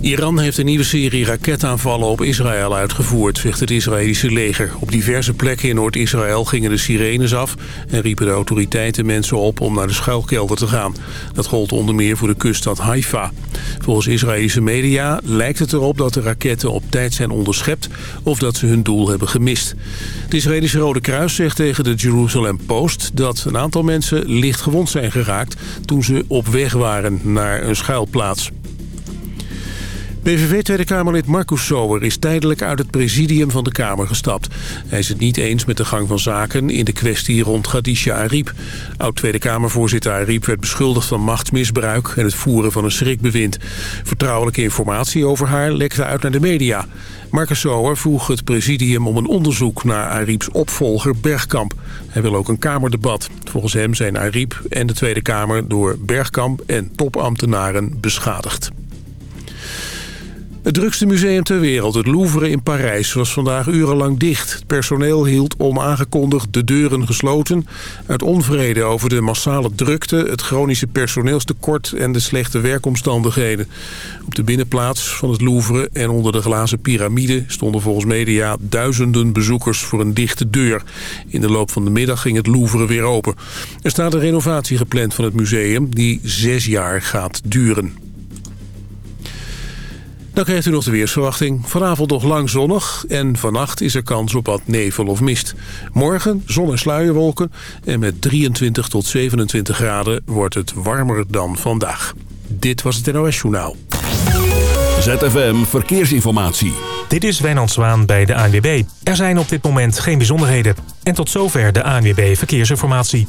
Iran heeft een nieuwe serie raketaanvallen op Israël uitgevoerd, zegt het Israëlische leger. Op diverse plekken in Noord-Israël gingen de sirenes af en riepen de autoriteiten mensen op om naar de schuilkelder te gaan. Dat gold onder meer voor de kuststad Haifa. Volgens Israëlische media lijkt het erop dat de raketten op tijd zijn onderschept of dat ze hun doel hebben gemist. Het Israëlische Rode Kruis zegt tegen de Jerusalem Post dat een aantal mensen licht gewond zijn geraakt toen ze op weg waren naar een schuilplaats. PVV Tweede Kamerlid Marcus Sower is tijdelijk uit het presidium van de Kamer gestapt. Hij is het niet eens met de gang van zaken in de kwestie rond Khadija Ariep. Oud-Tweede Kamervoorzitter Ariep werd beschuldigd van machtsmisbruik en het voeren van een schrikbewind. Vertrouwelijke informatie over haar lekte uit naar de media. Marcus Sower vroeg het presidium om een onderzoek naar Arieps opvolger Bergkamp. Hij wil ook een Kamerdebat. Volgens hem zijn Ariep en de Tweede Kamer door Bergkamp en topambtenaren beschadigd. Het drukste museum ter wereld, het Louvre in Parijs, was vandaag urenlang dicht. Het personeel hield onaangekondigd de deuren gesloten... uit onvrede over de massale drukte, het chronische personeelstekort... en de slechte werkomstandigheden. Op de binnenplaats van het Louvre en onder de glazen piramide... stonden volgens media duizenden bezoekers voor een dichte deur. In de loop van de middag ging het Louvre weer open. Er staat een renovatie gepland van het museum die zes jaar gaat duren. Dan krijgt u nog de weersverwachting. Vanavond nog lang zonnig en vannacht is er kans op wat nevel of mist. Morgen zon en sluierwolken en met 23 tot 27 graden wordt het warmer dan vandaag. Dit was het NOS Journaal. ZFM Verkeersinformatie. Dit is Wijnand Zwaan bij de ANWB. Er zijn op dit moment geen bijzonderheden. En tot zover de ANWB Verkeersinformatie.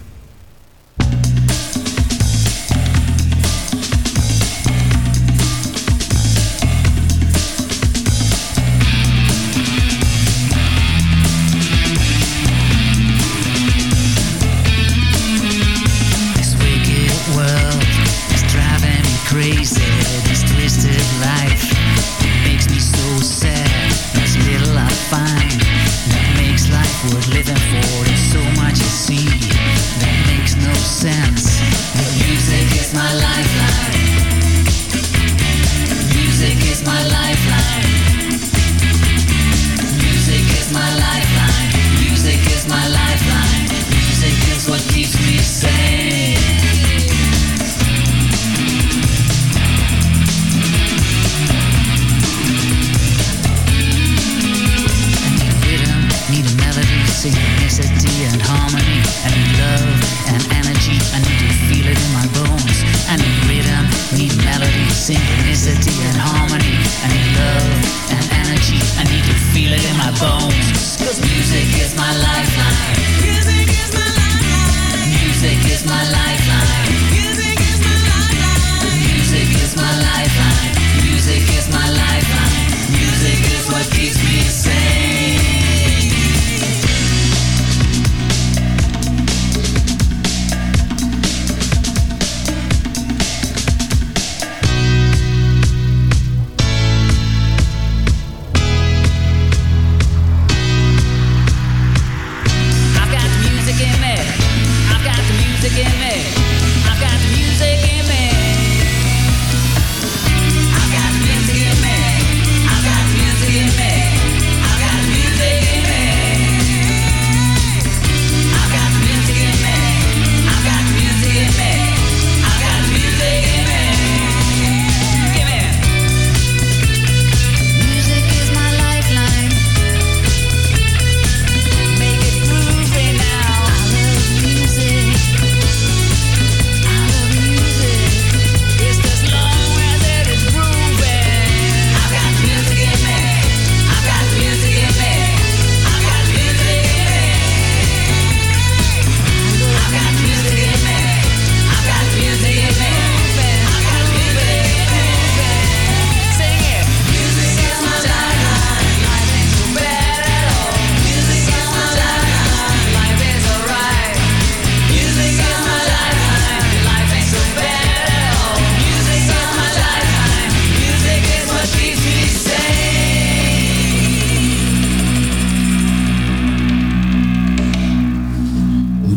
Synchronicity and harmony. I need love and energy, I need to feel it in my bones. Cause music is my lifeline. Music is my lifeline. Music is my lifeline. Music is my lifeline. Music is my lifeline. Music is my lifeline. Music is what keeps me sane.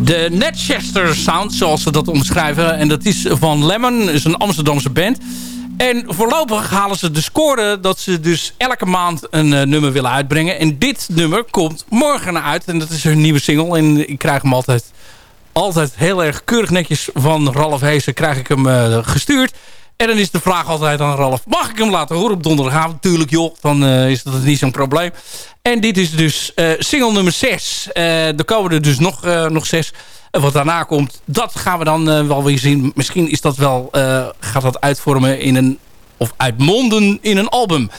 De Netchester Sound, zoals ze dat omschrijven. En dat is van Lemon, is een Amsterdamse band. En voorlopig halen ze de score dat ze dus elke maand een uh, nummer willen uitbrengen. En dit nummer komt morgen uit. En dat is hun nieuwe single. En ik krijg hem altijd, altijd heel erg keurig netjes van Ralf Heesen krijg ik hem uh, gestuurd. En dan is de vraag altijd aan Ralf, mag ik hem laten horen op donderdagavond? Tuurlijk joh, dan uh, is dat niet zo'n probleem. En dit is dus single nummer 6. er komen er dus nog, nog 6. En wat daarna komt, dat gaan we dan uh, wel weer zien. Misschien is dat wel, uh, gaat dat uitvormen in een, of uitmonden in een album.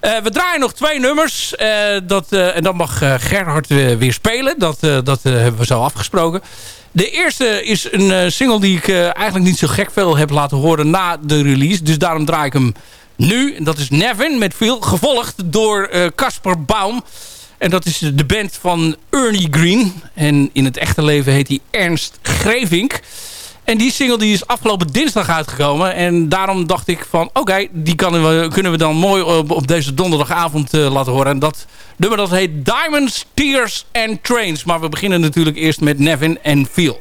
Uh, we draaien nog twee nummers. dat, en dan mag Gerhard weer spelen. Dat, dat hebben we zo afgesproken. De eerste is een single die ik eigenlijk niet zo gek veel heb laten horen na de release. Dus daarom draai ik hem nu. Dat is Nevin met veel gevolgd door Casper Baum. En dat is de band van Ernie Green. En in het echte leven heet hij Ernst Grevink. En die single die is afgelopen dinsdag uitgekomen. En daarom dacht ik van oké, die we, kunnen we dan mooi op, deze donderdagavond laten horen. En dat nummer dat heet Diamonds, Tears and Trains. Maar we beginnen natuurlijk eerst met Nevin en Feel.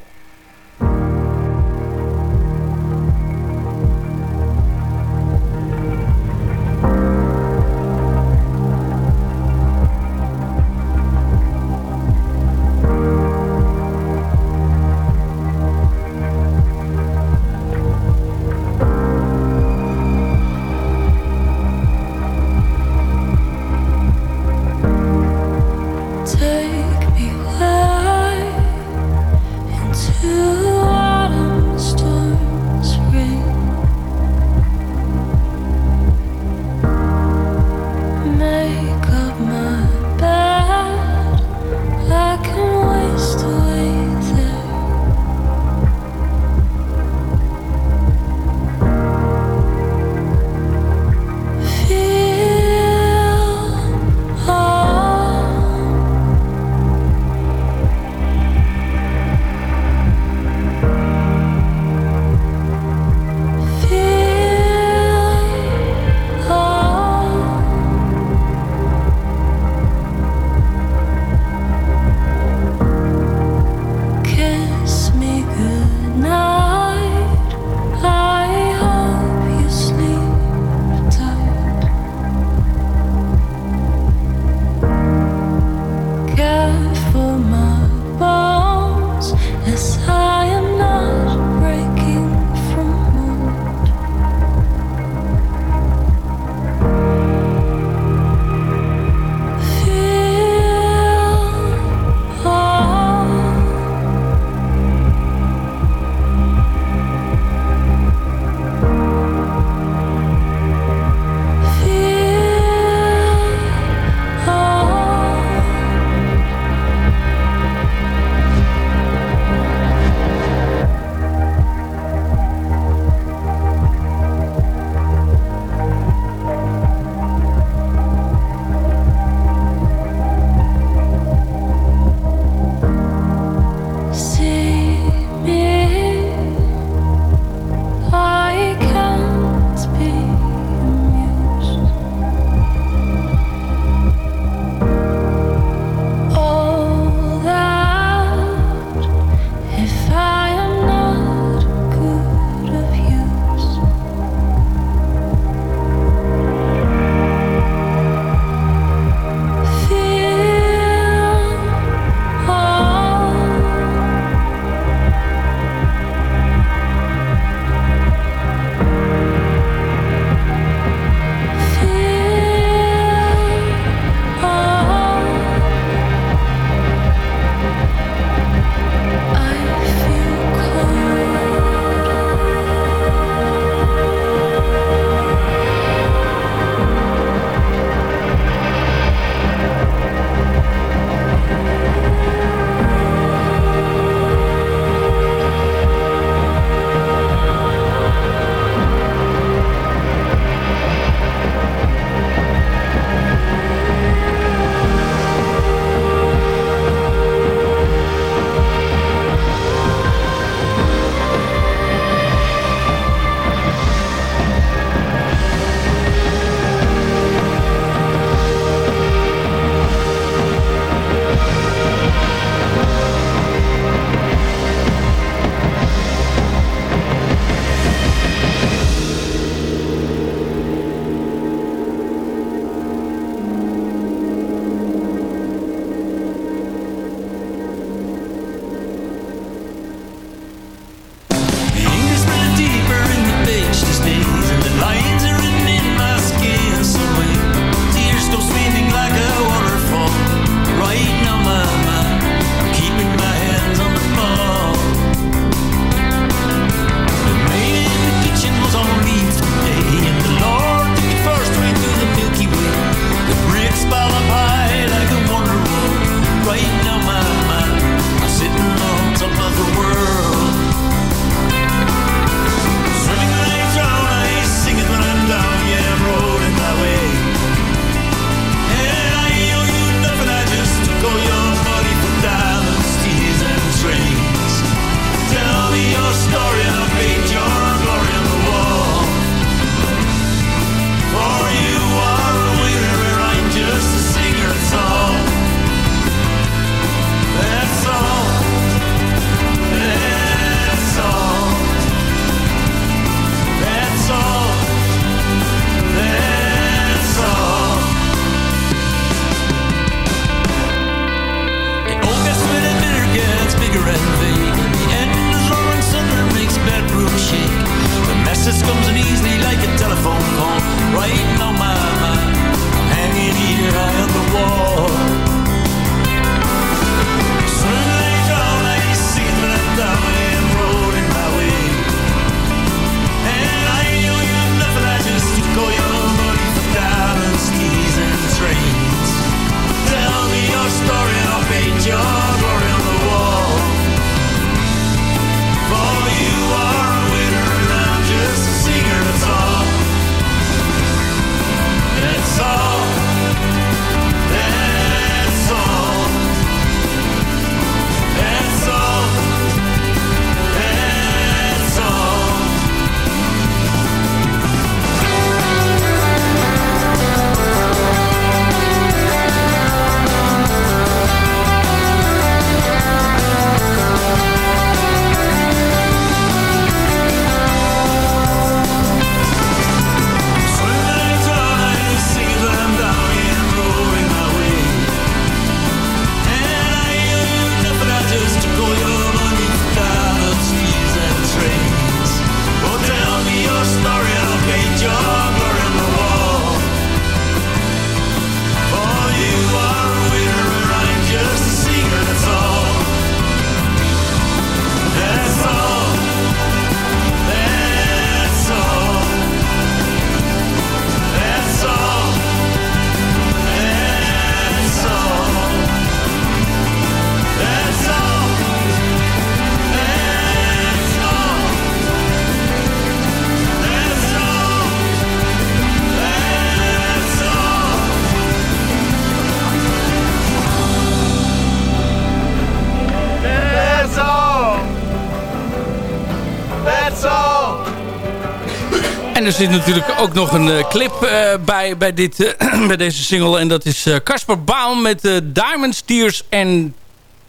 Zit natuurlijk ook nog een uh, clip uh, bij, bij, dit, uh, bij deze single. En dat is Casper Baum met Diamonds, Tears en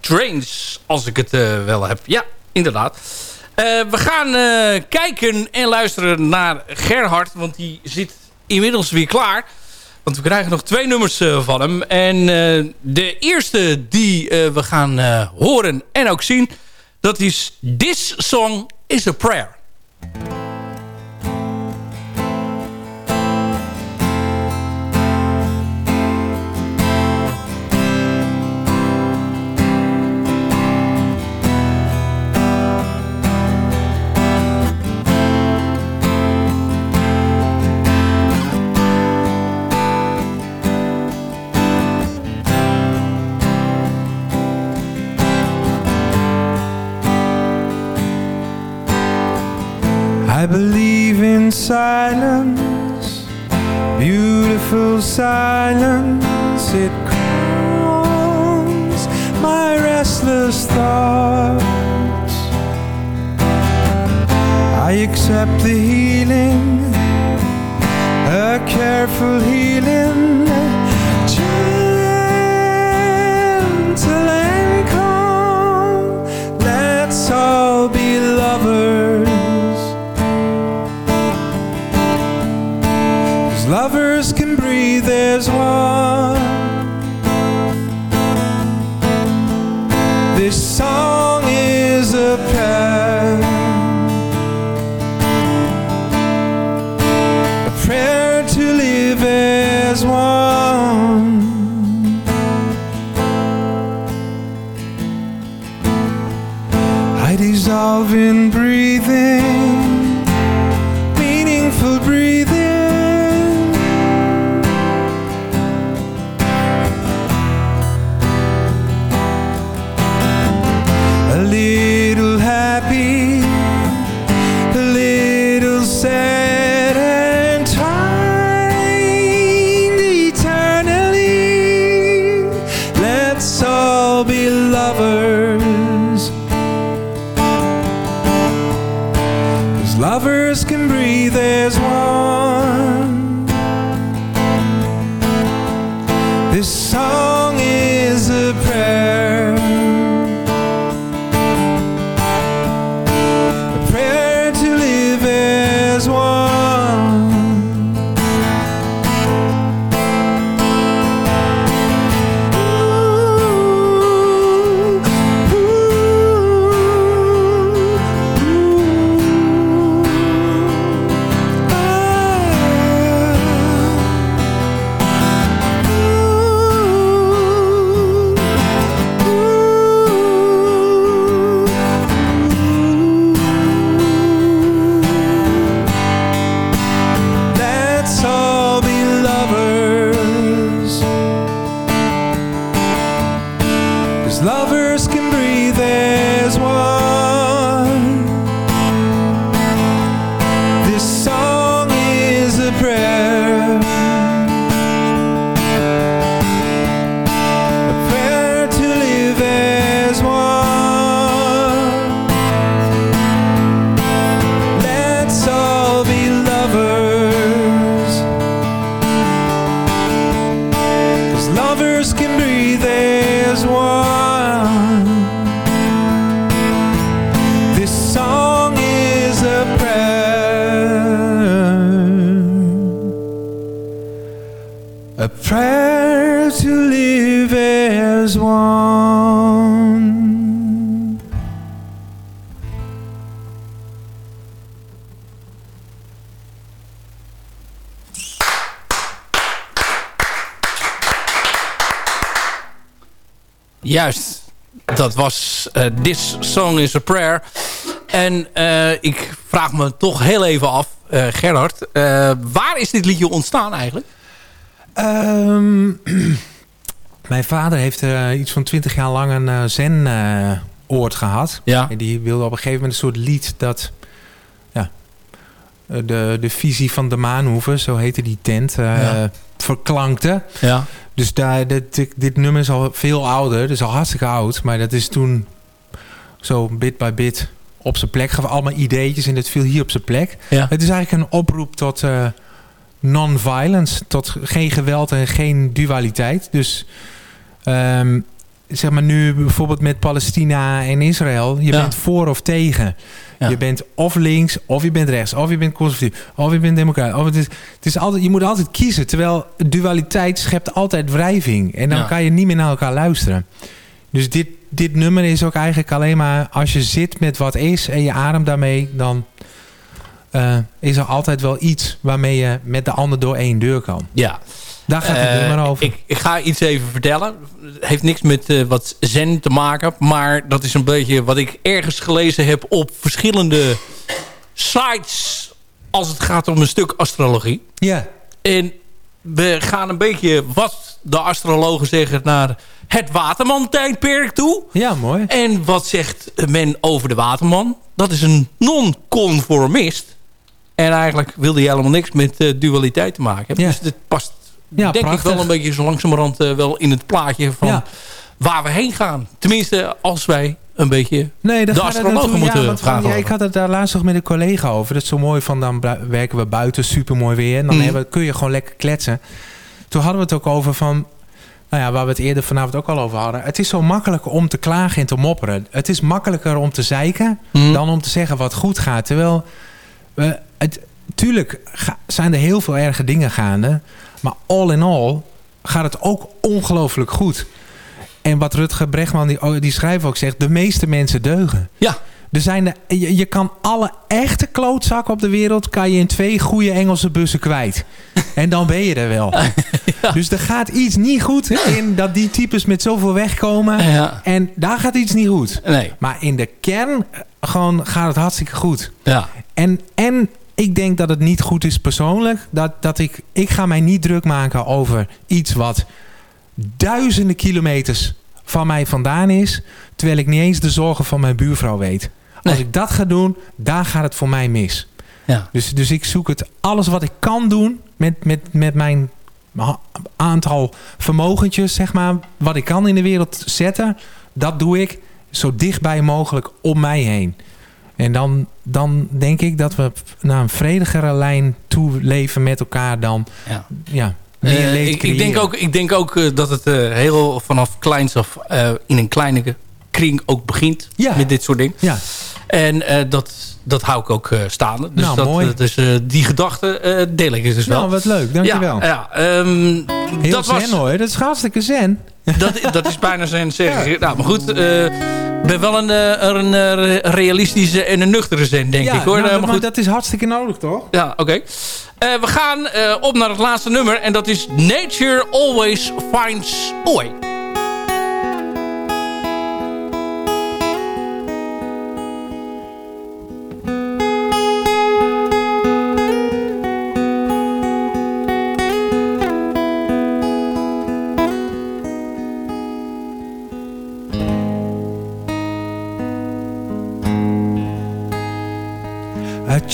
Trains. Als ik het wel heb. Ja, inderdaad. we gaan kijken en luisteren naar Gerhard. Want die zit inmiddels weer klaar. Want we krijgen nog twee nummers van hem. En de eerste die we gaan horen en ook zien... dat is This Song is a Prayer. I believe in silence, beautiful silence. It calms my restless thoughts. I accept the healing, a careful healing. As one. Juist. Dat was uh, This Song is a Prayer. En uh, ik vraag me toch heel even af, uh, Gerard. waar is dit liedje ontstaan eigenlijk? Um, mijn vader heeft iets van twintig jaar lang een zen-oord gehad. Ja. En die wilde op een gegeven moment een soort lied dat... Ja, de, de visie van de Maanhoeven, zo heette die tent, ja. verklankte. Ja. Dus daar, dit, dit nummer is al veel ouder. Dus al hartstikke oud. Maar dat is toen zo bit bij bit op zijn plek gaf. Allemaal ideetjes en het viel hier op zijn plek. Ja. Het is eigenlijk een oproep tot eh, non-violence. Tot geen geweld en geen dualiteit. Dus ehm, zeg maar nu bijvoorbeeld met Palestina en Israël. Je Ja. bent voor of tegen. Ja. Je bent of links, of je bent rechts, of je bent conservatief, of je bent democraat. Of het is, het is altijd, je moet altijd kiezen. Terwijl dualiteit schept altijd wrijving. En dan Ja. kan je niet meer naar elkaar luisteren. Dus dit, dit nummer is ook eigenlijk alleen maar... als je zit met wat is en je ademt daarmee... dan eh, is er altijd wel iets waarmee je met de ander door één deur kan. Ja. Daar gaat het Eh, nummer over. Ik, ik ga iets even vertellen. Het heeft niks met eh, wat zen te maken. Maar dat is een beetje wat ik ergens gelezen heb op verschillende sites. Als het gaat om een stuk astrologie. ja, En we gaan een beetje wat de astrologen zeggen naar het Waterman-tijdperk toe. ja, mooi. En wat zegt men over de Waterman? Dat is een non-conformist. En eigenlijk wilde hij helemaal niks met eh, dualiteit te maken hebben. Ja. Dus dit past denk prachtig. ik wel een beetje zo langzamerhand eh, wel in het plaatje van waar we heen gaan. Tenminste, als wij een beetje... Nee, De astrologen moeten ja, vragen ja. Ik had het daar laatst nog met een collega over. Dat is zo mooi van, dan werken we buiten, super mooi weer. En dan Mhm. hebben, kun je gewoon lekker kletsen. Toen hadden we het ook over van... Nou ja, waar we het eerder vanavond ook al over hadden. Het is zo makkelijk om te klagen en te mopperen. Het is makkelijker om te zeiken Mhm. dan om te zeggen wat goed gaat. Terwijl, we, het, tuurlijk zijn er heel veel erge dingen gaande. Maar all in all gaat het ook ongelooflijk goed. En wat Rutger Bregman, die, oh, die schrijver ook zegt... de meeste mensen deugen. Ja, Er zijn de, je, je kan alle echte klootzakken op de wereld... kan je in twee goede Engelse bussen kwijt. En dan ben je er wel. Dus er gaat iets niet goed in dat die types met zoveel wegkomen. Ja. En daar gaat iets niet goed. nee. Maar in de kern eh, gewoon gaat het hartstikke goed. Ja. En, en ik denk dat het niet goed is persoonlijk. Dat, dat ik, ik ga mij niet druk maken over iets wat duizenden kilometers van mij vandaan is. Terwijl ik niet eens de zorgen van mijn buurvrouw weet. Als Nee. ik dat ga doen, daar gaat het voor mij mis. Ja. Dus, dus ik zoek het alles wat ik kan doen met, met, met mijn aantal vermogentjes, zeg maar. Wat ik kan in de wereld zetten, dat doe ik zo dichtbij mogelijk om mij heen. En dan, dan denk ik dat we naar een vredigere lijn toe leven met elkaar dan Ja. ja, Eh, ik, ik denk ook, ik denk ook eh, dat het eh, heel vanaf kleins af in een kleine kring ook begint Ja. met dit soort dingen. Ja, En dat, dat hou ik ook staande. Dus, Nou, dat, mooi. dus die gedachte deel ik dus wel. nou wat leuk, dankjewel. Ja, ja ehm, Heel dat, zen was, hoor, dat is hartstikke zen. Dat, dat is bijna zijn zeggen. Nou, maar goed, eh, ik ben wel een, eh, een eh, realistische en een nuchtere zin, denk ja, ik hoor. nou, Eh, maar maar goed, dat is hartstikke nodig toch? ja, oké. Eh, we gaan eh, op naar het laatste nummer. En dat is Nature Always Finds a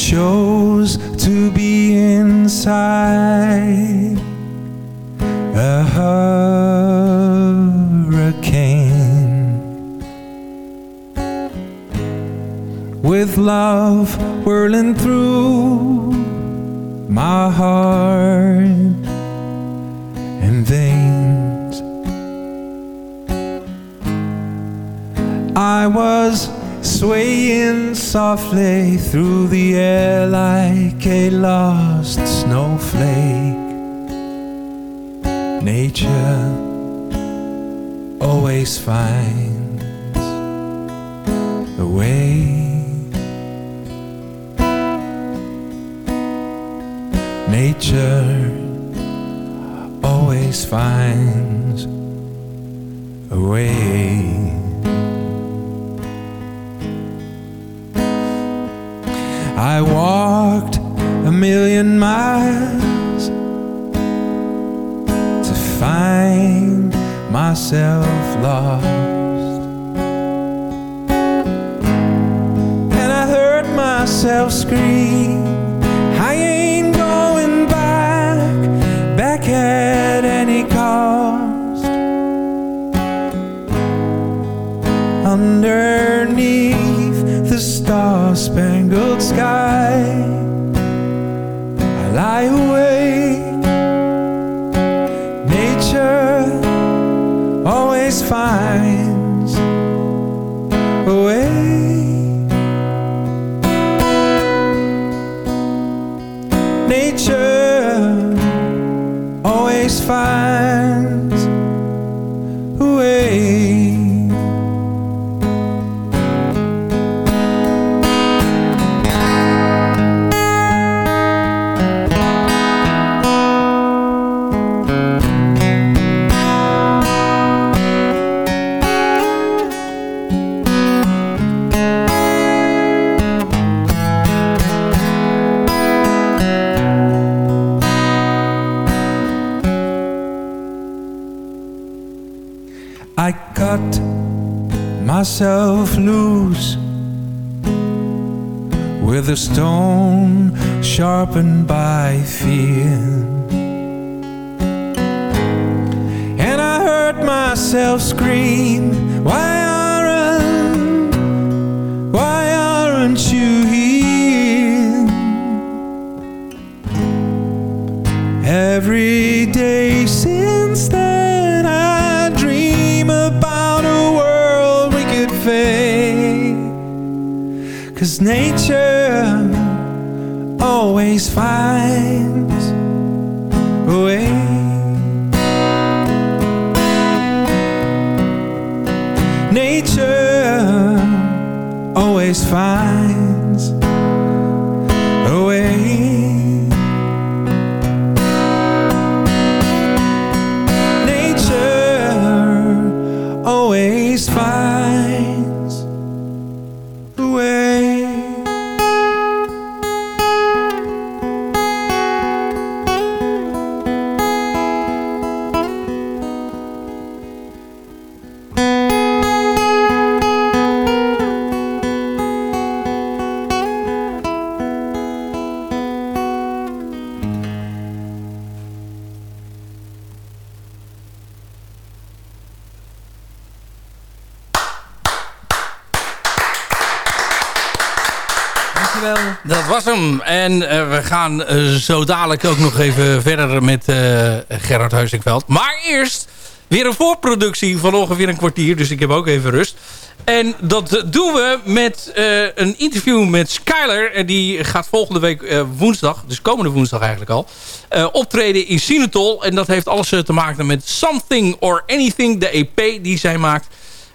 chose to be inside a hurricane with love whirling through my heart and veins. I was swaying softly through the air like a lost snowflake. Nature always finds a way. Nature always finds a way. I walked a million miles to find myself lost. And I heard myself scream, I ain't going back, back at any cost. Underneath lie awake. Nature always finds stone sharpened by fear. And I heard myself scream, En eh, we gaan eh, zo dadelijk ook nog even verder met eh, Gerard Heusingveld. Maar eerst weer een voorproductie van ongeveer een kwartier. Dus ik heb ook even rust. En dat doen we met een interview met Skyler. En die gaat volgende week woensdag, dus komende woensdag eigenlijk al... optreden in Sinatol. En dat heeft alles te maken met Something or Anything, de EP die zij maakt.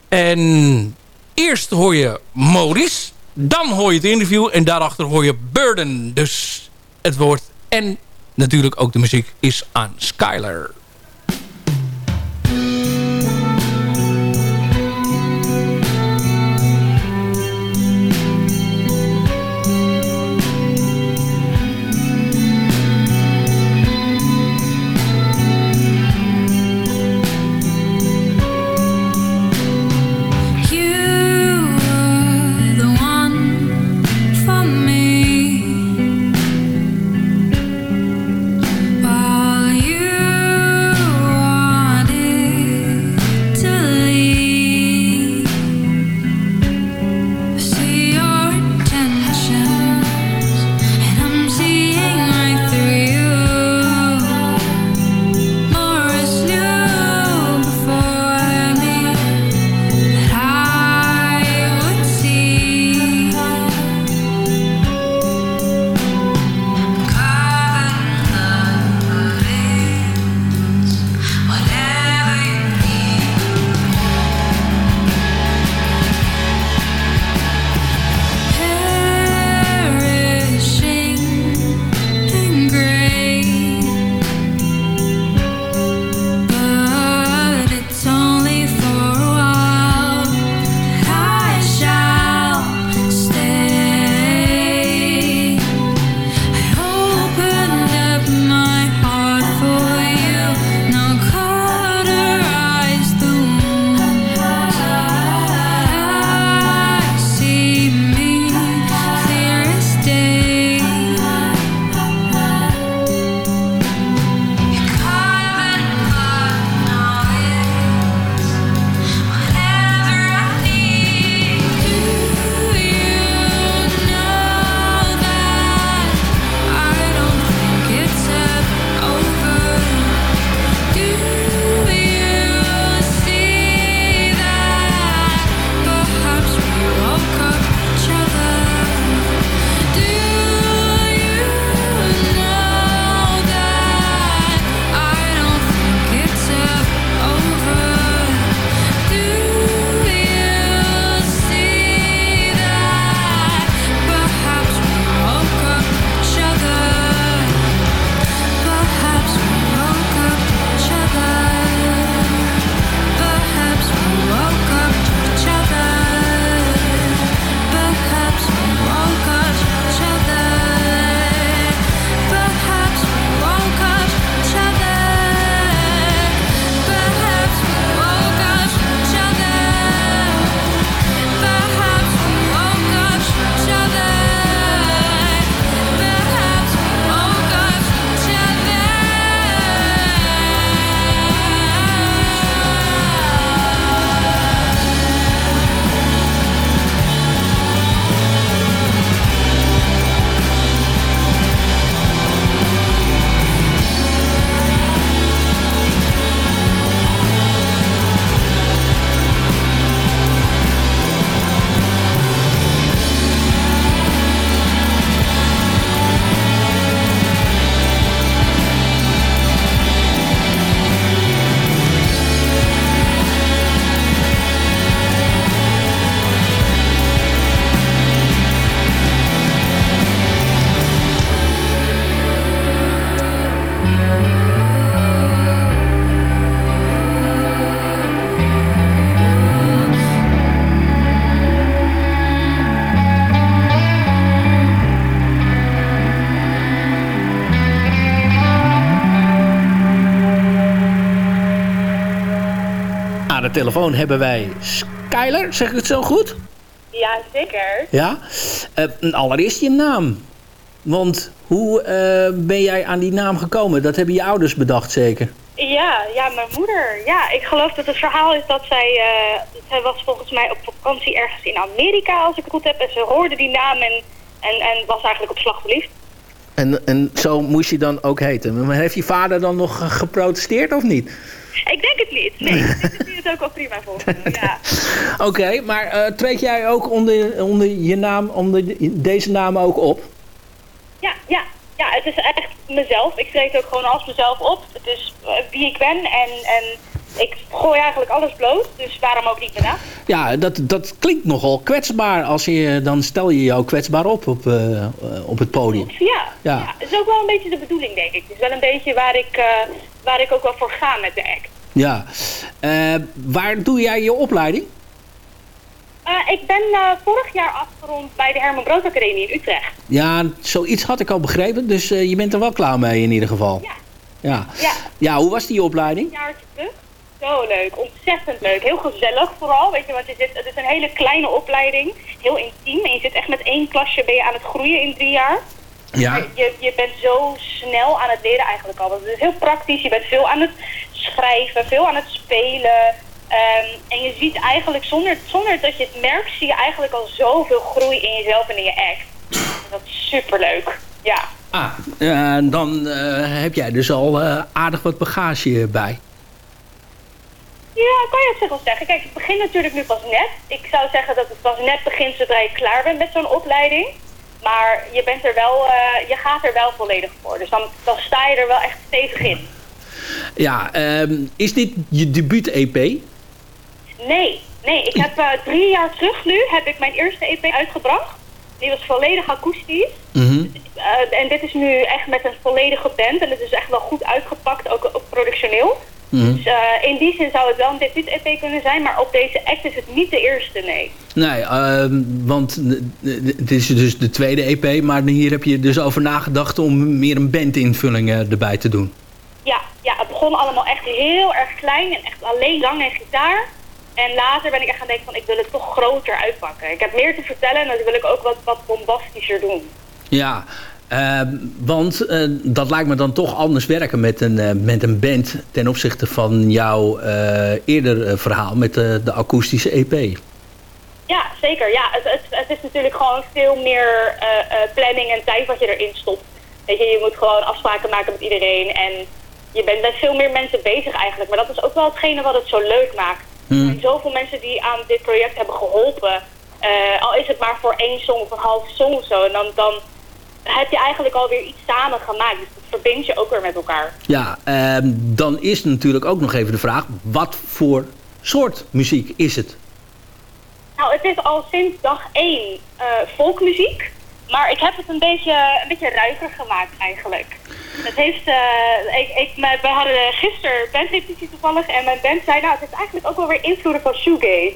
En eerst hoor je Maurice... Dan hoor je het interview en daarachter hoor je Burden. Dus het woord en natuurlijk ook de muziek is aan Skyler. Telefoon hebben wij Skyler, zeg ik het zo goed? Ja, zeker. Ja. Eh, allereerst je naam. Want hoe eh, ben jij aan die naam gekomen? Dat hebben je ouders bedacht zeker? Ja, ja, mijn moeder. Ja, ik geloof dat het verhaal is dat zij... eh, zij was volgens mij op vakantie ergens in Amerika, als ik het goed heb. En ze hoorde die naam en, en, en was eigenlijk op slag verliefd. En, en zo moest je dan ook heten. Maar heeft je vader dan nog geprotesteerd of niet? Ik denk het niet. Nee, ik denk dat hij het ook wel prima vond. Ja. Oké, maar eh, treed jij ook onder, onder je naam, onder de- deze naam ook op? Ja, ja, ja, het is echt mezelf. Ik treed ook gewoon als mezelf op. Het is eh, wie ik ben en, en ik gooi eigenlijk alles bloot. Dus waarom ook niet naam? Ja, dat, dat klinkt nogal kwetsbaar. Als je, dan stel je jou kwetsbaar op op, eh, op het podium. Ja, Ja. ja. het is ook wel een beetje de bedoeling, denk ik. Het is wel een beetje waar ik, eh, waar ik ook wel voor ga met de act. Ja. Eh, waar doe jij je opleiding? Ik ben vorig jaar afgerond bij de Herman Brood Academie in Utrecht. Ja, zoiets had ik al begrepen. Dus je bent er wel klaar mee in ieder geval. Ja. Ja. Ja, Ja, hoe was die opleiding? een jaartje terug. Zo leuk, ontzettend leuk. Heel gezellig vooral, weet je, want je zit, het is een hele kleine opleiding. Heel intiem en je zit echt met één klasje ben je aan het groeien in drie jaar. Ja. Je, je bent zo snel aan het leren eigenlijk al. Want het is heel praktisch. Je bent veel aan het schrijven, veel aan het spelen. Ehm, en je ziet eigenlijk, zonder, zonder dat je het merkt, zie je eigenlijk al zoveel groei in jezelf en in je act. Dat is superleuk. Ja. Ah, eh, dan eh, heb jij dus al eh, aardig wat bagage bij. Ja, kan je op zich wel zeggen. Kijk, het begint natuurlijk nu pas net. Ik zou zeggen dat het pas net begint zodra je klaar bent met zo'n opleiding. Maar je bent er wel, eh, je gaat er wel volledig voor. Dus dan, dan sta je er wel echt stevig in. Ja, ehm, is dit je debuut-EP? Nee, nee. Ik heb eh, drie jaar terug nu heb ik mijn eerste EP uitgebracht. Die was volledig akoestisch. Mhm. Eh, en dit is nu echt met een volledige band. En het is echt wel goed uitgepakt, ook, ook productioneel. Mhm. Dus eh, in die zin zou het wel een debuut-EP kunnen zijn. Maar op deze act is het niet de eerste, nee. Nee, ehm, want het is dus de tweede EP, maar hier heb je dus over nagedacht om meer een bandinvulling eh, erbij te doen. Ja, ja, het begon allemaal echt heel erg klein en echt alleen zang en gitaar. En later ben ik echt gaan denken van ik wil het toch groter uitpakken. Ik heb meer te vertellen en dat wil ik ook wat, wat bombastischer doen. Ja, ehm, want eh, dat lijkt me dan toch anders werken met een, eh, met een band ten opzichte van jouw eh, eerder verhaal met de, de akoestische EP. Ja, zeker. Ja, het, het, het is natuurlijk gewoon veel meer planning en tijd wat je erin stopt. Weet je, je moet gewoon afspraken maken met iedereen en je bent met veel meer mensen bezig eigenlijk. Maar dat is ook wel hetgene wat het zo leuk maakt. Er zijn zoveel mensen die aan dit project hebben geholpen. Eh, al is het maar voor één song of een half song of zo. En dan, dan heb je eigenlijk alweer iets samen gemaakt. Dus dat verbindt je ook weer met elkaar. Ja, ehm, dan is natuurlijk ook nog even de vraag, wat voor soort muziek is het? Nou, het is al sinds dag één eh, volkmuziek. Maar ik heb het een beetje, een beetje ruiger gemaakt eigenlijk. Het heeft, eh, ik, ik, we hadden gisteren bandrepetitie toevallig en mijn band zei, nou het is eigenlijk ook wel weer invloeden van shoegaze.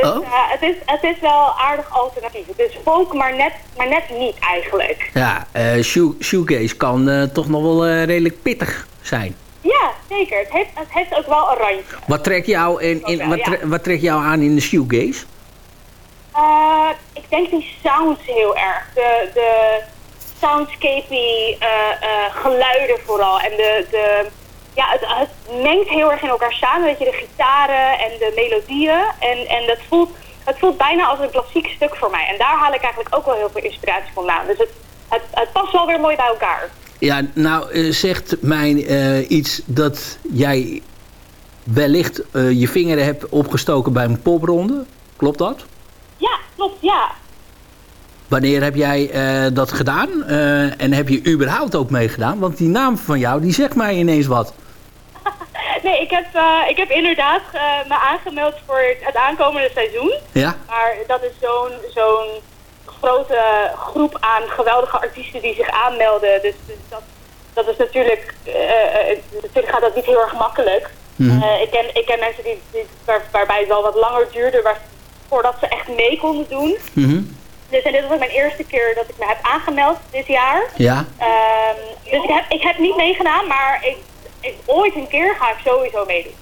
Dus Oh. eh, het, is, het is wel aardig alternatief. Het is folk, maar net, maar net niet eigenlijk. Ja, shoe- shoegaze kan eh, toch nog wel redelijk pittig zijn. Ja, zeker. Het heeft, het heeft ook wel een randje. Wat trekt jou, in, in, wel, wat, ja. tre- wat trekt jou aan in de shoegaze? Ik denk die sounds heel erg. De, de soundscapey geluiden vooral. En de, de, ja, het, het mengt heel erg in elkaar samen. Weet je, de gitaren en de melodieën. En, en dat voelt, het voelt bijna als een klassiek stuk voor mij. En daar haal ik eigenlijk ook wel heel veel inspiratie vandaan. Dus het, het, het past wel weer mooi bij elkaar. Ja, nou eh, zegt mij eh, iets dat jij wellicht eh, je vingeren hebt opgestoken bij een popronde. Klopt dat? Ja, klopt, ja. Wanneer heb jij dat gedaan? En heb je überhaupt ook meegedaan? Want die naam van jou, die zegt mij ineens wat. Nee, ik heb, eh, ik heb inderdaad eh, me aangemeld voor het aankomende seizoen. Ja? Maar dat is zo'n zo'n grote groep aan geweldige artiesten die zich aanmelden. Dus, dus dat, dat is natuurlijk, eh, natuurlijk gaat dat niet heel erg makkelijk. Mhm. Ik, ken, ik ken mensen die, die, waar, waarbij het wel wat langer duurde waar, voordat ze echt mee konden doen. Mhm. Dus en dit was mijn eerste keer dat ik me heb aangemeld dit jaar. Ja. Ehm, dus ik heb, ik heb niet meegedaan, maar ik, ik, ooit een keer ga ik sowieso meedoen.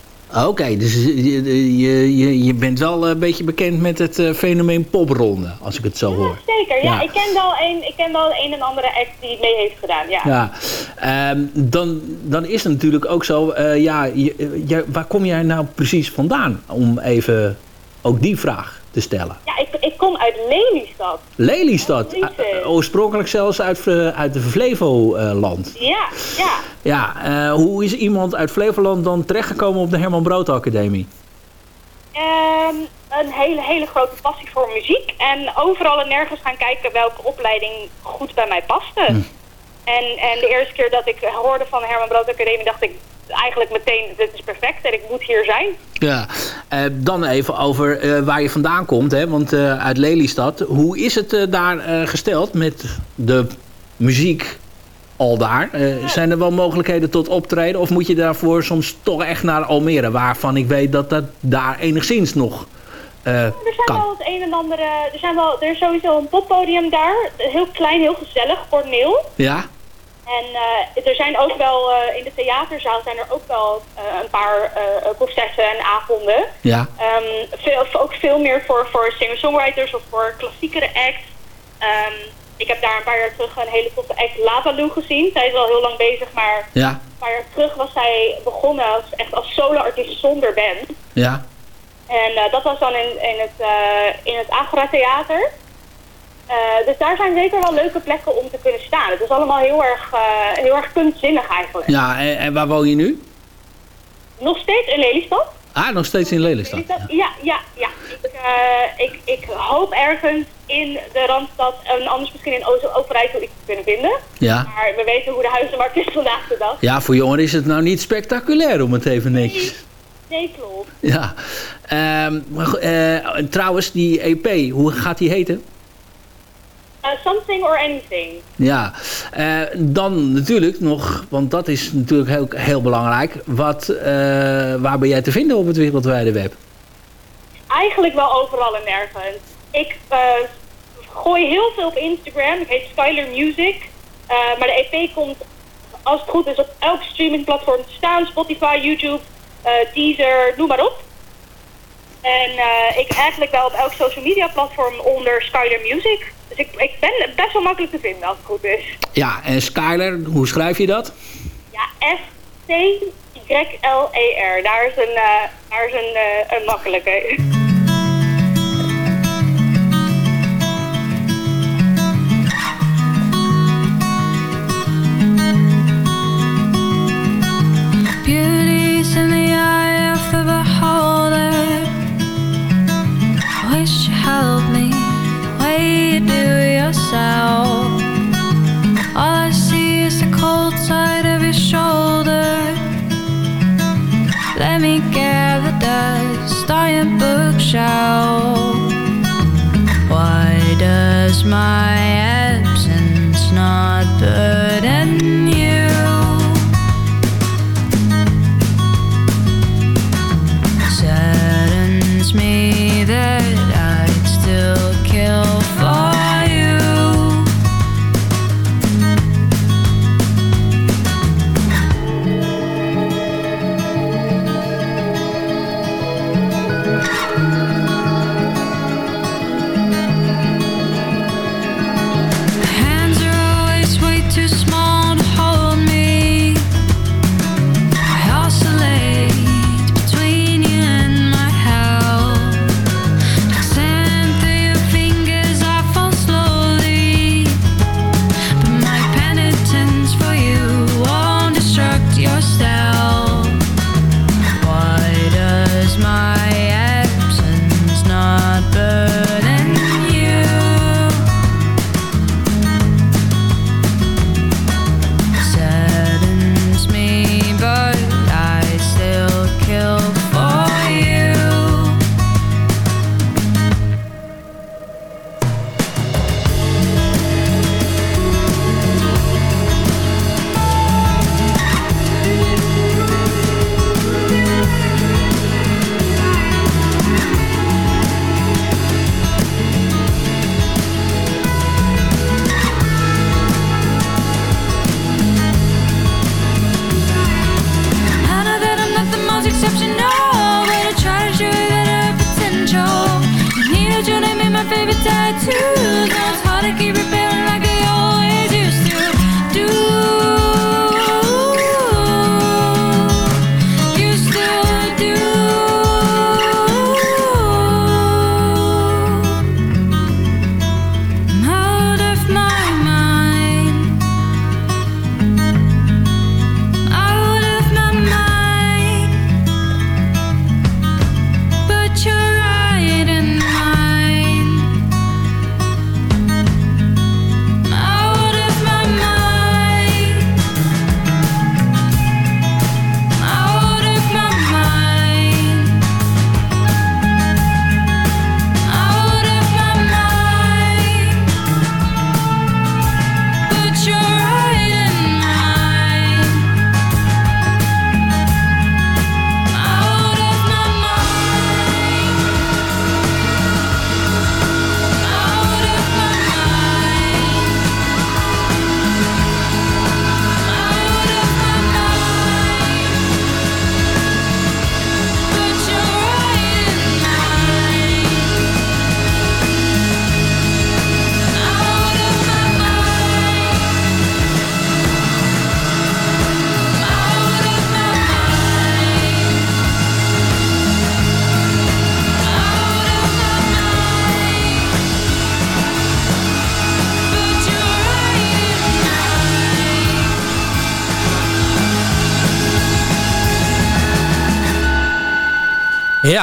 Oké, dus je, je, je, je bent wel een beetje bekend met het eh, fenomeen popronde, als ik het zo hoor. Zeker, ja. Ja. Ik, ken wel een, ik ken wel een en andere act die mee heeft gedaan, ja. Ja, Ehm, dan, dan is het natuurlijk ook zo, eh, ja, je, je- waar kom jij nou precies vandaan? Om even ook die vraag te stellen. Ja, ik, ik kom uit Lelystad. Lelystad, eh, oorspronkelijk zelfs uit, uit de Flevoland. Ja, ja. Ja, eh, hoe is iemand uit Flevoland dan terechtgekomen op de Herman Brood Academie? Ehm, een hele, hele grote passie voor muziek. En overal en nergens gaan kijken welke opleiding goed bij mij paste. En, en de eerste keer dat ik hoorde van de Herman Brood Academie dacht ik eigenlijk meteen, dit is perfect en ik moet hier zijn. Ja, eh, dan even over eh, waar je vandaan komt, hè? want eh, uit Lelystad. Hoe is het daar gesteld met de muziek al daar? Zijn er wel mogelijkheden tot optreden of moet je daarvoor soms toch echt naar Almere, waarvan ik weet dat dat daar enigszins nog eh, Er zijn kan? wel het een en ander, er, zijn wel, er is sowieso een poppodium daar. Heel klein, heel gezellig, Corneel. Ja? En eh, er zijn ook wel, eh, in de theaterzaal zijn er ook wel eh, een paar concerten en avonden. Ja. Ehm, veel, ook veel meer voor, voor singer-songwriters of voor klassiekere acts. Ehm, ik heb daar een paar jaar terug een hele toffe act Lavaloo gezien. Zij is al heel lang bezig, maar Ja, een paar jaar terug was zij begonnen als, echt als solo-artiest zonder band. ja. En dat was dan in, in het, in het Agora Theater. Eh, dus daar zijn zeker wel leuke plekken om te kunnen staan. Het is allemaal heel erg, eh, heel erg kunstzinnig eigenlijk. Ja, en, en waar woon je nu? Nog steeds in Lelystad. Ah, nog steeds in Lelystad. Lelystad? Ja, ja, ja. Ik, eh, ik, ik hoop ergens in de Randstad en anders misschien in Overijssel iets te kunnen vinden. Ja. Maar we weten hoe de huizenmarkt is vandaag de dag. Ja, voor jongeren is het nou niet spectaculair om het even netjes... Nee, klopt. Ja. Ehm, maar trouwens, die EP, hoe gaat die heten? Eh, something or anything. Ja, eh, dan natuurlijk nog, want dat is natuurlijk heel, heel belangrijk. Wat, eh, waar ben jij te vinden op het wereldwijde web? Eigenlijk wel overal en nergens. Ik gooi heel veel op Instagram. Ik heet Skyler Music. Maar de EP komt, als het goed is, op elk streamingplatform te staan. Spotify, YouTube, Deezer, noem maar op. En eh, ik eigenlijk wel op elk social media platform onder Skyler Music. Dus ik, ik ben best wel makkelijk te vinden als het goed is. Ja, en Skyler, hoe schrijf je dat? Ja, S-T-Y-L-E-R. Daar is een, eh, daar is een, eh, een makkelijke. Wish you help me, the way you do yourself. All I see is the cold side of your shoulder. Let me get the dust on your bookshelf. Why does my Tattoo.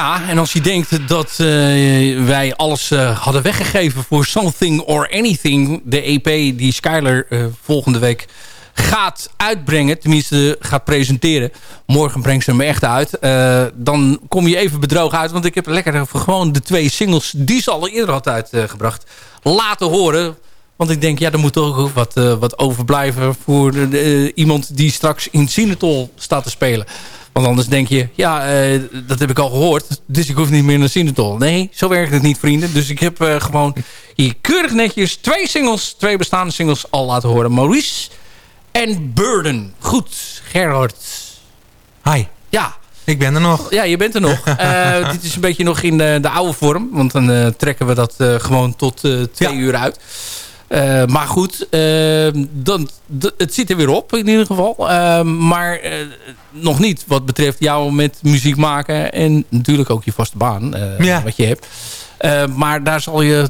Ja, en als je denkt dat eh, wij alles eh, hadden weggegeven voor Something or Anything... de EP die Skyler eh, volgende week gaat uitbrengen... tenminste gaat presenteren. Morgen brengt ze hem echt uit. dan kom je even bedrogen uit. Want ik heb lekker gewoon de twee singles... die ze al eerder had uitgebracht, laten horen... Want ik denk, ja, er moet ook wat, wat overblijven voor iemand die straks in Sinatol staat te spelen. Want anders denk je, ja, eh, dat heb ik al gehoord. Dus ik hoef niet meer naar Sinatol. Nee, zo werkt het niet, vrienden. Dus ik heb eh, gewoon hier keurig netjes twee singles, twee bestaande singles al laten horen. Maurice en Burden. Goed, Gerhard. Hi. Ja. Ik ben er nog. Ja, je bent er nog. Eh, dit is een beetje nog in de, de oude vorm. Want dan trekken we dat gewoon tot twee uur uit. Eh, maar goed, eh, dan, het zit er weer op in ieder geval. Eh, maar eh, nog niet wat betreft jou met muziek maken. En natuurlijk ook je vaste baan, eh, Ja. wat je hebt. Maar daar zal je...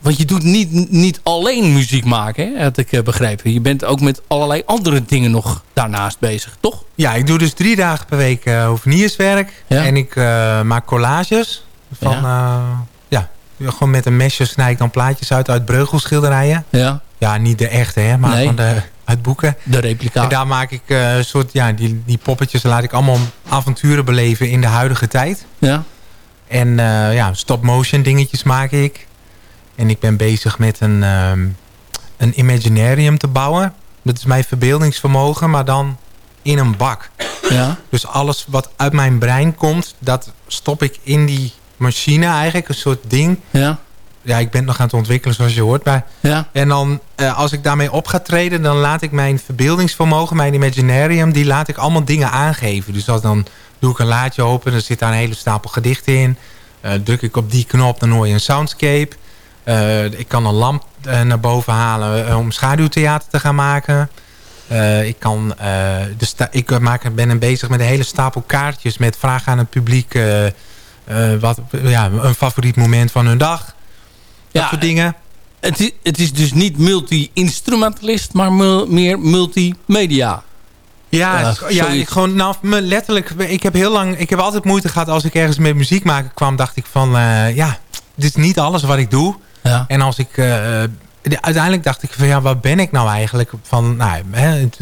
want je doet niet, niet alleen muziek maken, hè, had ik begrepen. Je bent ook met allerlei andere dingen nog daarnaast bezig, toch? Ja, ik doe dus drie dagen per week hovenierswerk. Ja. En ik maak collages. Van, ja. Gewoon met een mesje snij ik dan plaatjes uit uit breugelschilderijen. Ja. Ja, niet de echte, hè, maar Nee. van de, uit boeken. De replica. En daar maak ik uh, een soort, ja, die, die poppetjes laat ik allemaal avonturen beleven in de huidige tijd. Ja. En uh, ja, stop-motion dingetjes maak ik. En ik ben bezig met een, um, een imaginarium te bouwen. Dat is mijn verbeeldingsvermogen, maar dan in een bak. Ja. Dus alles wat uit mijn brein komt, dat stop ik in die machine eigenlijk. Een soort ding. Ja. Ja, ik ben het nog aan het ontwikkelen zoals je hoort. Maar, ja. En dan, uh, als ik daarmee op ga treden, dan laat ik mijn verbeeldingsvermogen, mijn imaginarium, die laat ik allemaal dingen aangeven. Dus als dan doe ik een laadje open, dan zit daar een hele stapel gedichten in. Uh, druk ik op die knop, dan hoor je een soundscape. Uh, ik kan een lamp uh, naar boven halen om schaduwtheater te gaan maken. ik, kan, dus ik maak, ben bezig met een hele stapel kaartjes met vragen aan het publiek. Wat, ja, een favoriet moment van hun dag. Dat ja, soort dingen. Het is, het is dus niet multi-instrumentalist, maar meer multimedia. Ja, ja, ja ik gewoon, nou, letterlijk, ik heb heel lang, ik heb altijd moeite gehad als ik ergens met muziek maken kwam, dacht ik van, uh, ja, dit is niet alles wat ik doe. Ja. En als ik, uh, uiteindelijk dacht ik van, ja, waar ben ik nou eigenlijk? Van, nou, het,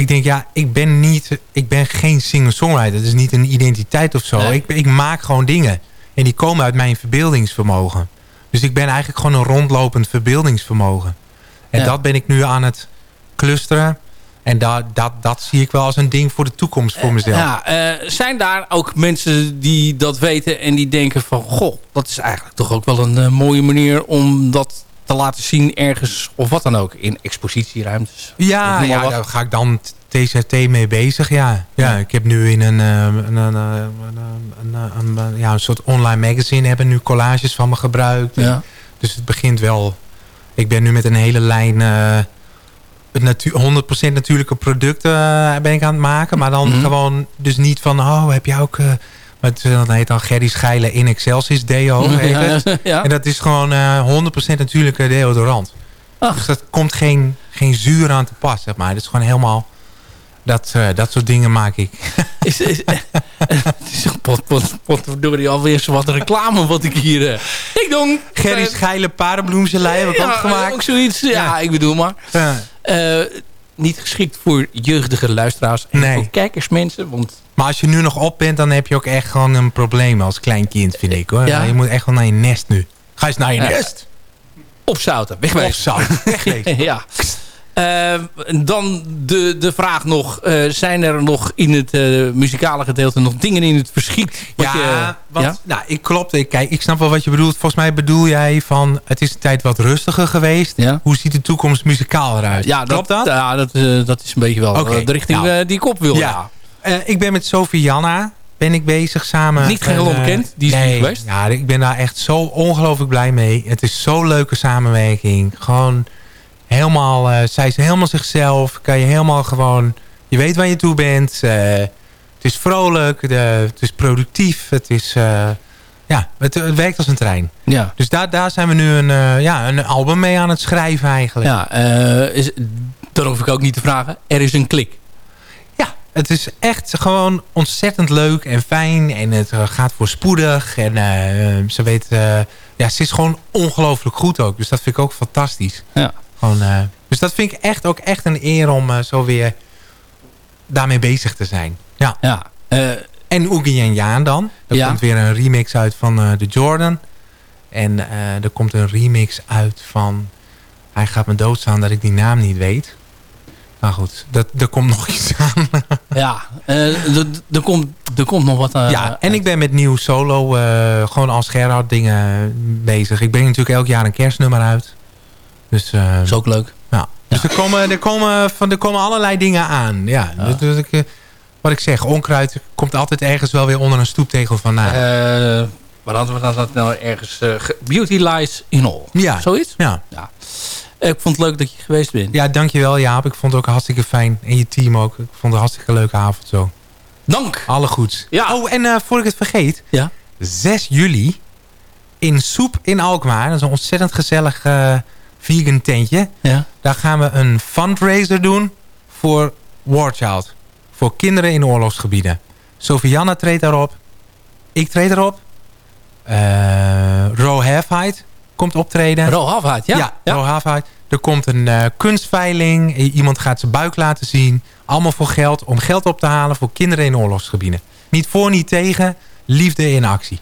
ik denk, ja, ik ben niet, ik ben geen singer-songwriter. Het is niet een identiteit of zo. Nee. Ik, ik maak gewoon dingen. En die komen uit mijn verbeeldingsvermogen. Dus ik ben eigenlijk gewoon een rondlopend verbeeldingsvermogen. En ja. dat ben ik nu aan het clusteren. En dat, dat, dat zie ik wel als een ding voor de toekomst voor mezelf. Ja, uh, zijn daar ook mensen die dat weten en die denken van... goh, dat is eigenlijk toch ook wel een uh, mooie manier om dat te laten zien ergens of wat dan ook. In expositieruimtes. Ja, ja daar ga ik dan TZT mee bezig. Ja. Ja, ik heb nu in een, eh, een, een, een, ja, een soort online magazine hebben nu collages van me gebruikt. Ja. Dus het begint wel. Ik ben nu met een hele lijn eh, het natu 100% natuurlijke producten eh, ben ik aan het maken. Maar dan Mhm. gewoon dus niet van, oh, heb jij ook... maar dat heet dan Gerry Scheile in Excelsis deo. ja. En dat is gewoon eh 100% natuurlijke deodorant. Ach. Dus dat komt geen, geen zuur aan te pas, zeg maar. Het is gewoon helemaal... Dat, eh, dat soort dingen maak ik. Is, is, het is een pot, pot, pot, die alweer zo wat reclame wat ik hier... eh ik doe. Gerry Scheile paardenbloemselei heb ik ja, ook gemaakt. Ook zoiets. Ja, ik bedoel maar. Ja. Eh, niet geschikt voor jeugdige luisteraars. En Nee. voor kijkersmensen. Want Maar als je nu nog op bent, dan heb je ook echt gewoon een probleem als klein kind, vind ik hoor. Ja. Je moet echt wel naar je nest nu. Ga eens naar je nest. opzouten. Wegwezen. Opzouten. Wegwezen. ja. Eh, dan de, de vraag nog. eh, zijn er nog in het eh, muzikale gedeelte nog dingen in het verschiet? Ja, je- want, ja? nou, ik klopt. Ik, kijk, ik snap wel wat je bedoelt. Volgens mij bedoel jij van, het is een tijd wat rustiger geweest. Ja. Hoe ziet de toekomst muzikaal eruit? Ja, klopt dat? Ja, dat, dat is een beetje wel de richting nou. die ik op wil. Ja. Eh, ik ben met Sophie Janna ben ik bezig samen. Niet geheel eh, onbekend, die is nee, geweest. Ja, ik ben daar echt zo ongelooflijk blij mee. Het is zo'n leuke samenwerking. Gewoon helemaal, eh, zij is helemaal zichzelf. Kan je helemaal gewoon, je weet waar je toe bent. Het is vrolijk, de, het is productief. Het is, ja, het, het werkt als een trein. Ja. Dus daar, daar zijn we nu een, ja, een album mee aan het schrijven eigenlijk. Ja, is, dan hoef ik ook niet te vragen. Er is een klik. Het is echt gewoon ontzettend leuk en fijn. En het eh, gaat voorspoedig. En eh, ze weet... eh, ja, ze is gewoon ongelooflijk goed ook. Dus dat vind ik ook fantastisch. Ja. Gewoon, eh, dus dat vind ik echt ook echt een eer om eh, zo weer daarmee bezig te zijn. Ja. Ja. eh, En Oogie en Jaan dan. Er Ja. komt weer een remix uit van eh de Jordan. En eh, er komt een remix uit van... Hij gaat me doodstaan dat ik die naam niet weet. Maar goed, dat, er komt nog iets aan. ja, eh, er- komt, er komt nog wat... eh, ja, en ik ben met nieuw solo, eh, gewoon als Gerhard dingen bezig. Ik breng natuurlijk elk jaar een kerstnummer uit. Dus, eh, is ook leuk. ja. dus Er, komen, er, komen, van, er komen allerlei dingen aan. Ja, Ja. Dus, ik, wat ik zeg, onkruid komt altijd ergens wel weer onder een stoeptegel vandaan. Eh, waar hadden we dat nou ergens? ge- Beauty lies in all. ja. Zoiets? Ja. Ja. Ik vond het leuk dat je geweest bent. ja, dankjewel Jaap. Ik vond het ook hartstikke fijn. En je team ook. Ik vond het een hartstikke leuke avond zo. Dank. Alle goeds. Ja. Oh, en eh voor ik het vergeet. Ja. 6 juli in Soep in Alkmaar. Dat is een ontzettend gezellig eh, vegan tentje. Ja. Daar gaan we een fundraiser doen voor War Child. Voor kinderen in oorlogsgebieden. Sofianna treedt daarop. Ik treed erop. Eh Ro Halfheid komt optreden. Ro Halfheid, ja. Ja, Ja. Ro. Er komt een eh, kunstveiling. Iemand gaat zijn buik laten zien. Allemaal voor geld. Om geld op te halen voor kinderen in oorlogsgebieden. Niet voor, niet tegen. Liefde in actie.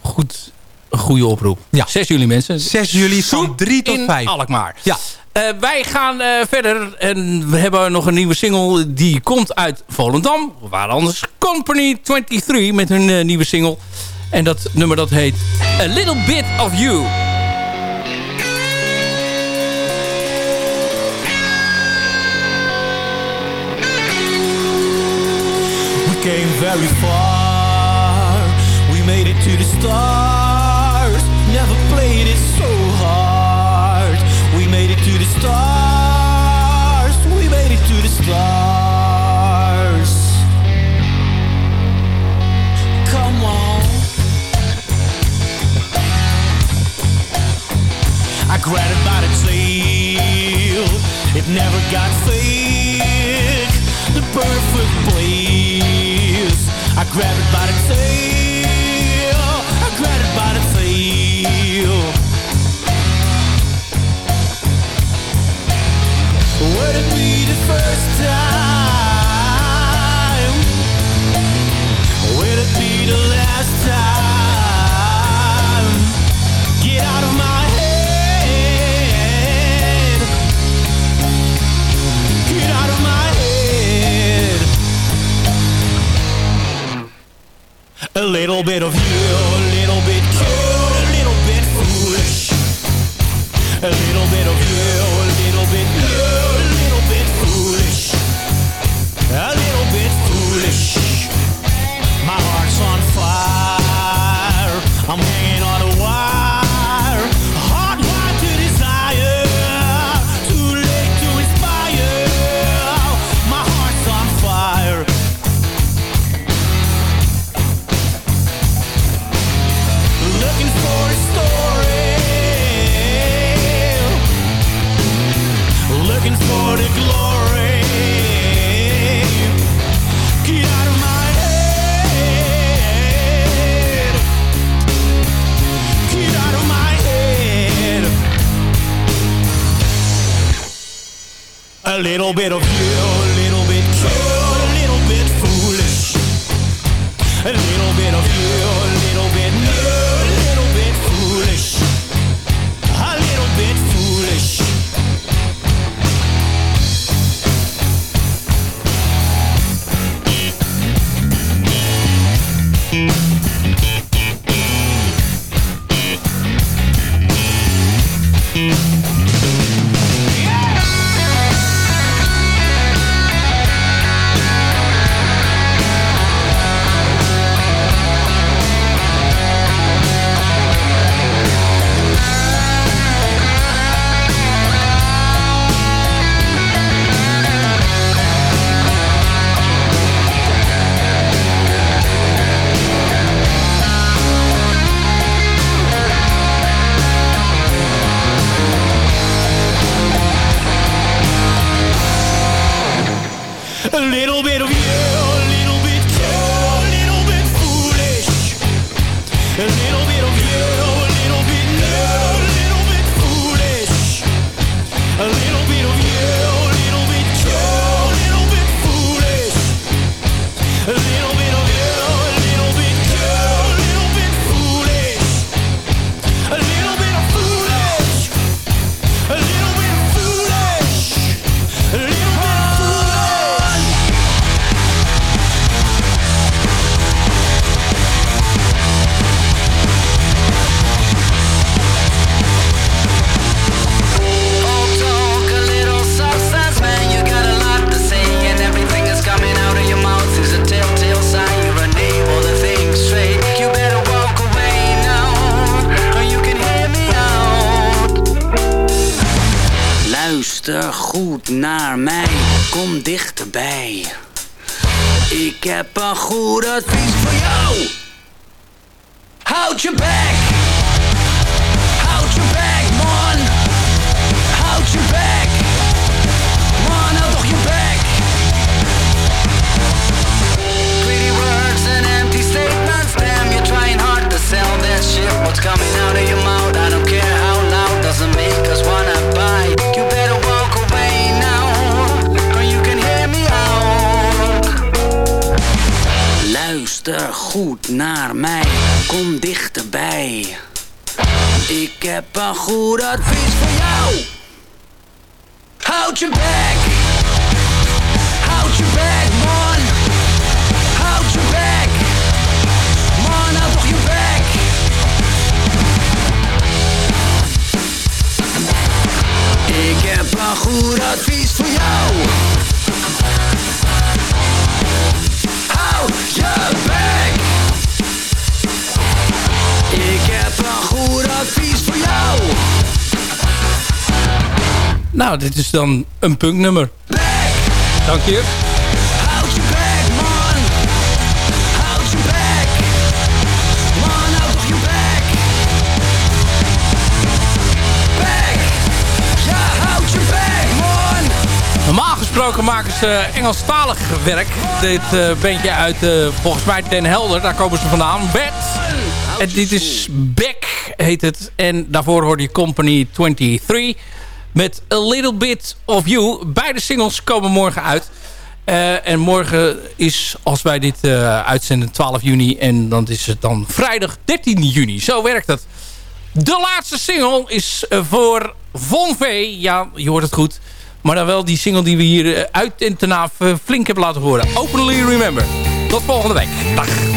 Goed, een goede oproep. Ja. 6 juli mensen. 6 juli van Soep 3 tot in 5. Alkmaar. Ja. Eh, wij gaan eh, verder en we hebben nog een nieuwe single die komt uit Volendam. Waar anders Company 23 met hun nieuwe single. En dat nummer dat heet A Little Bit of You. Very far. We made it to the stars. Never played it so hard. We made it to the stars. We made it to the stars. Come on. I grabbed it by the tail. It never got fake. The perfect place. I grab it by the tail. Little bit of goed naar mij. Kom dichterbij. Ik heb een goed advies voor jou. Houd je bek. Houd je bek, man. Houd je bek. Man, houd je bek. Ik heb een goed advies voor jou. Hou je bek. Heb een goed advies voor jou. Nou, dit is dan een punknummer. Dank je. Houd je bek, man. Houd je bek. Man, houd je. Ja, houd je bek, man. Normaal gesproken maken ze Engelstalig werk. Dit eh bandje uit, eh, volgens mij Den Helder, daar komen ze vandaan. Bad. En dit is Beck, heet het. En daarvoor hoorde je Company 23 met A Little Bit of You. Beide singles komen morgen uit. Eh, en morgen is, als wij dit eh, uitzenden, 12 juni. En dan is het dan vrijdag 13 juni. Zo werkt het. De laatste single is eh, voor Von V. Ja, je hoort het goed. Maar dan wel die single die we hier uit en eh, flink hebben laten horen. Openly Remember. Tot volgende week. Dag.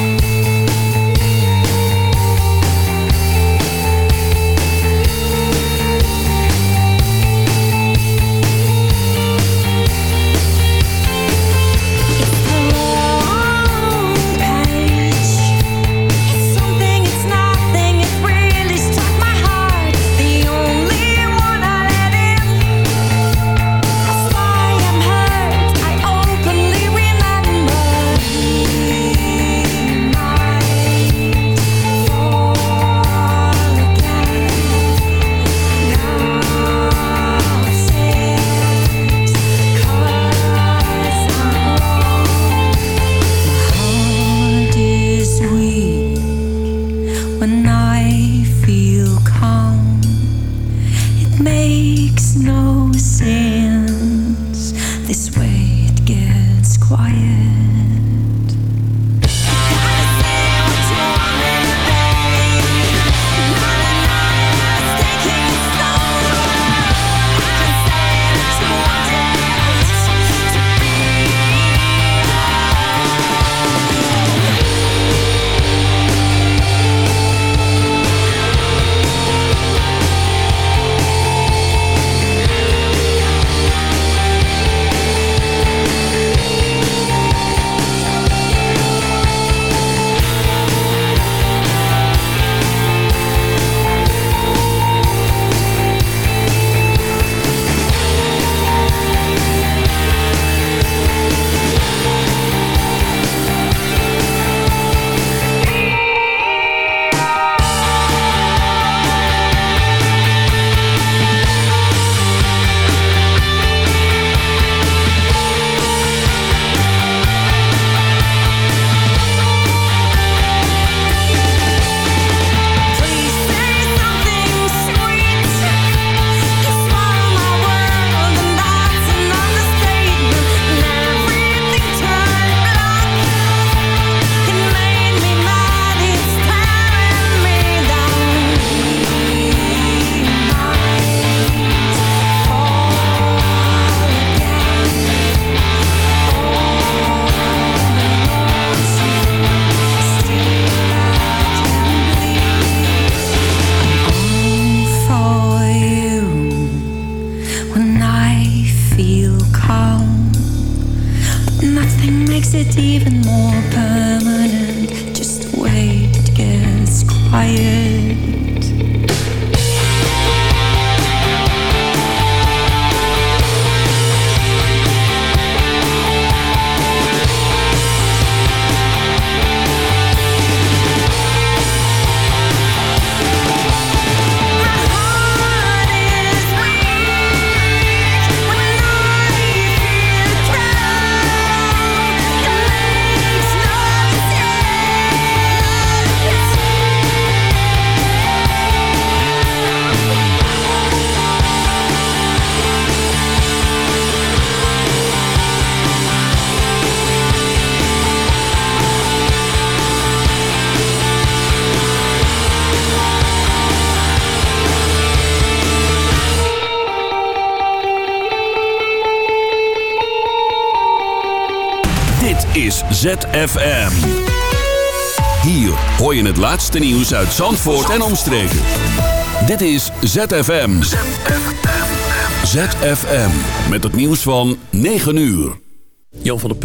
ZFM. Hier hoor je het laatste nieuws uit Zandvoort en omstreken. Dit is ZFM. ZFM. Met het nieuws van 9 uur. Jan van der.